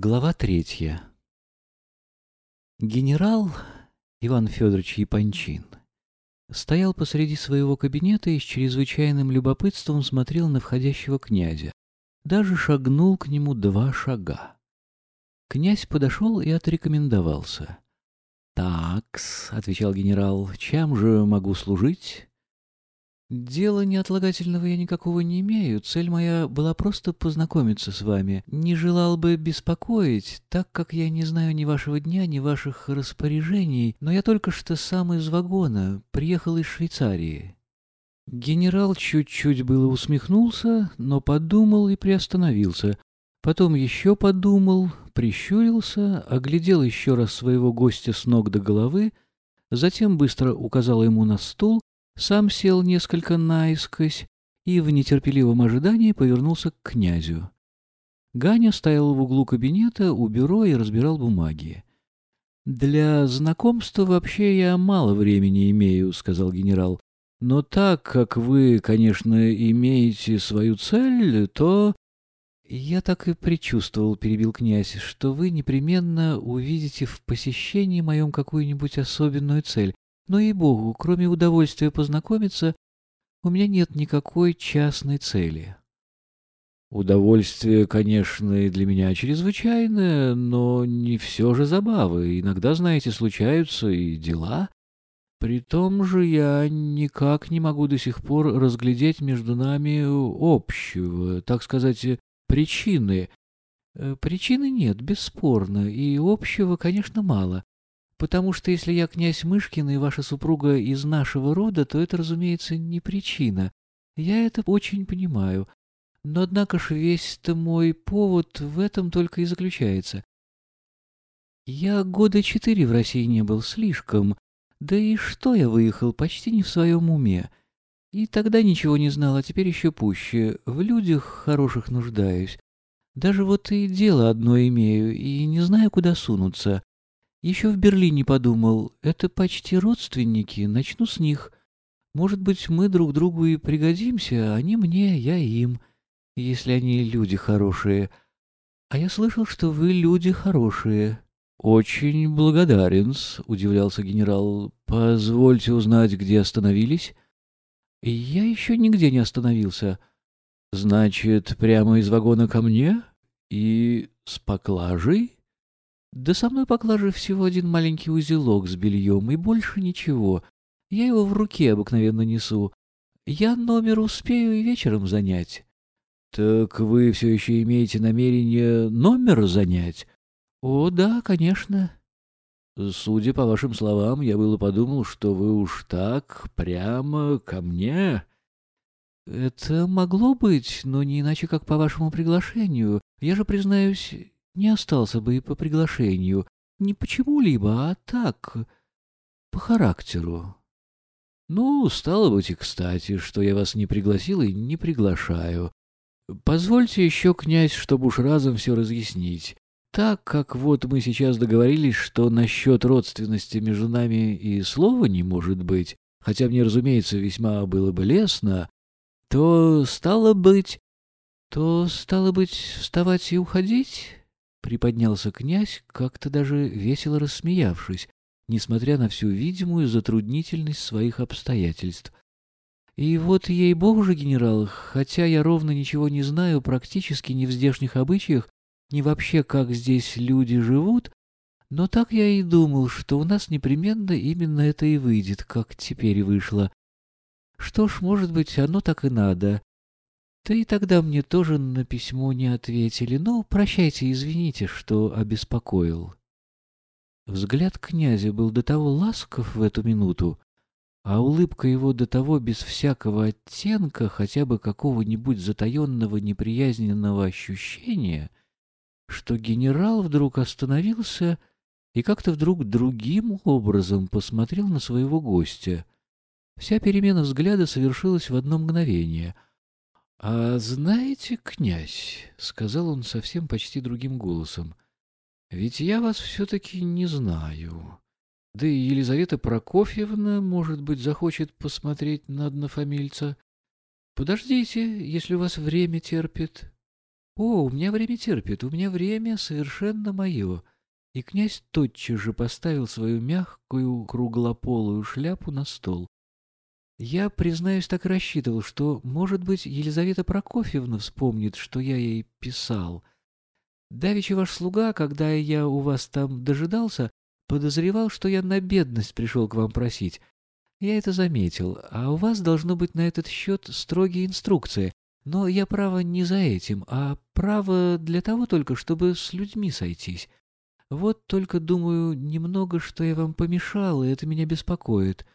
Глава третья. Генерал Иван Федорович Япончин стоял посреди своего кабинета и с чрезвычайным любопытством смотрел на входящего князя. Даже шагнул к нему два шага. Князь подошел и отрекомендовался. «Такс», — отвечал генерал, — «чем же могу служить?» «Дела неотлагательного я никакого не имею. Цель моя была просто познакомиться с вами. Не желал бы беспокоить, так как я не знаю ни вашего дня, ни ваших распоряжений, но я только что сам из вагона, приехал из Швейцарии». Генерал чуть-чуть было усмехнулся, но подумал и приостановился. Потом еще подумал, прищурился, оглядел еще раз своего гостя с ног до головы, затем быстро указал ему на стул, сам сел несколько наискось и в нетерпеливом ожидании повернулся к князю. Ганя стоял в углу кабинета у бюро и разбирал бумаги. «Для знакомства вообще я мало времени имею», — сказал генерал. «Но так как вы, конечно, имеете свою цель, то...» «Я так и предчувствовал», — перебил князь, — «что вы непременно увидите в посещении моем какую-нибудь особенную цель. Но, ей-богу, кроме удовольствия познакомиться, у меня нет никакой частной цели. Удовольствие, конечно, и для меня чрезвычайное, но не все же забавы. Иногда, знаете, случаются и дела. При том же я никак не могу до сих пор разглядеть между нами общего, так сказать, причины. Э, причины нет, бесспорно, и общего, конечно, мало. Потому что если я князь Мышкин и ваша супруга из нашего рода, то это, разумеется, не причина. Я это очень понимаю. Но, однако ж, весь-то мой повод в этом только и заключается. Я года четыре в России не был слишком, да и что я выехал почти не в своем уме. И тогда ничего не знал, а теперь еще пуще. В людях хороших нуждаюсь. Даже вот и дело одно имею, и не знаю, куда сунуться. Еще в Берлине подумал, это почти родственники, начну с них. Может быть, мы друг другу и пригодимся, они мне, я им, если они люди хорошие. А я слышал, что вы люди хорошие. Очень благодарен удивлялся генерал. Позвольте узнать, где остановились? Я еще нигде не остановился. Значит, прямо из вагона ко мне? И с поклажей? Да со мной поклажи всего один маленький узелок с бельем, и больше ничего. Я его в руке обыкновенно несу. Я номер успею и вечером занять. — Так вы все еще имеете намерение номер занять? — О, да, конечно. — Судя по вашим словам, я было подумал, что вы уж так прямо ко мне... — Это могло быть, но не иначе, как по вашему приглашению. Я же, признаюсь, не остался бы и по приглашению. Не почему-либо, а так, по характеру. Ну, стало быть и кстати, что я вас не пригласил и не приглашаю. Позвольте еще, князь, чтобы уж разом все разъяснить. Так как вот мы сейчас договорились, что насчет родственности между нами и слова не может быть, хотя мне, разумеется, весьма было бы лестно, то стало быть... То стало быть вставать и уходить? Приподнялся князь, как-то даже весело рассмеявшись, несмотря на всю видимую затруднительность своих обстоятельств. И вот, ей-богу же, генерал, хотя я ровно ничего не знаю практически ни в здешних обычаях, ни вообще, как здесь люди живут, но так я и думал, что у нас непременно именно это и выйдет, как теперь вышло. Что ж, может быть, оно так и надо. Да и тогда мне тоже на письмо не ответили. Ну, прощайте, извините, что обеспокоил. Взгляд князя был до того ласков в эту минуту, а улыбка его до того без всякого оттенка, хотя бы какого-нибудь затаенного неприязненного ощущения, что генерал вдруг остановился и как-то вдруг другим образом посмотрел на своего гостя. Вся перемена взгляда совершилась в одно мгновение — «А знаете, князь, — сказал он совсем почти другим голосом, — ведь я вас все-таки не знаю. Да и Елизавета Прокофьевна, может быть, захочет посмотреть на однофамильца. Подождите, если у вас время терпит». «О, у меня время терпит, у меня время совершенно мое». И князь тотчас же поставил свою мягкую круглополую шляпу на стол. Я, признаюсь, так рассчитывал, что, может быть, Елизавета Прокофьевна вспомнит, что я ей писал. Давичи ваш слуга, когда я у вас там дожидался, подозревал, что я на бедность пришел к вам просить. Я это заметил, а у вас должно быть на этот счет строгие инструкции. Но я, право, не за этим, а право для того только, чтобы с людьми сойтись. Вот только, думаю, немного, что я вам помешал, и это меня беспокоит.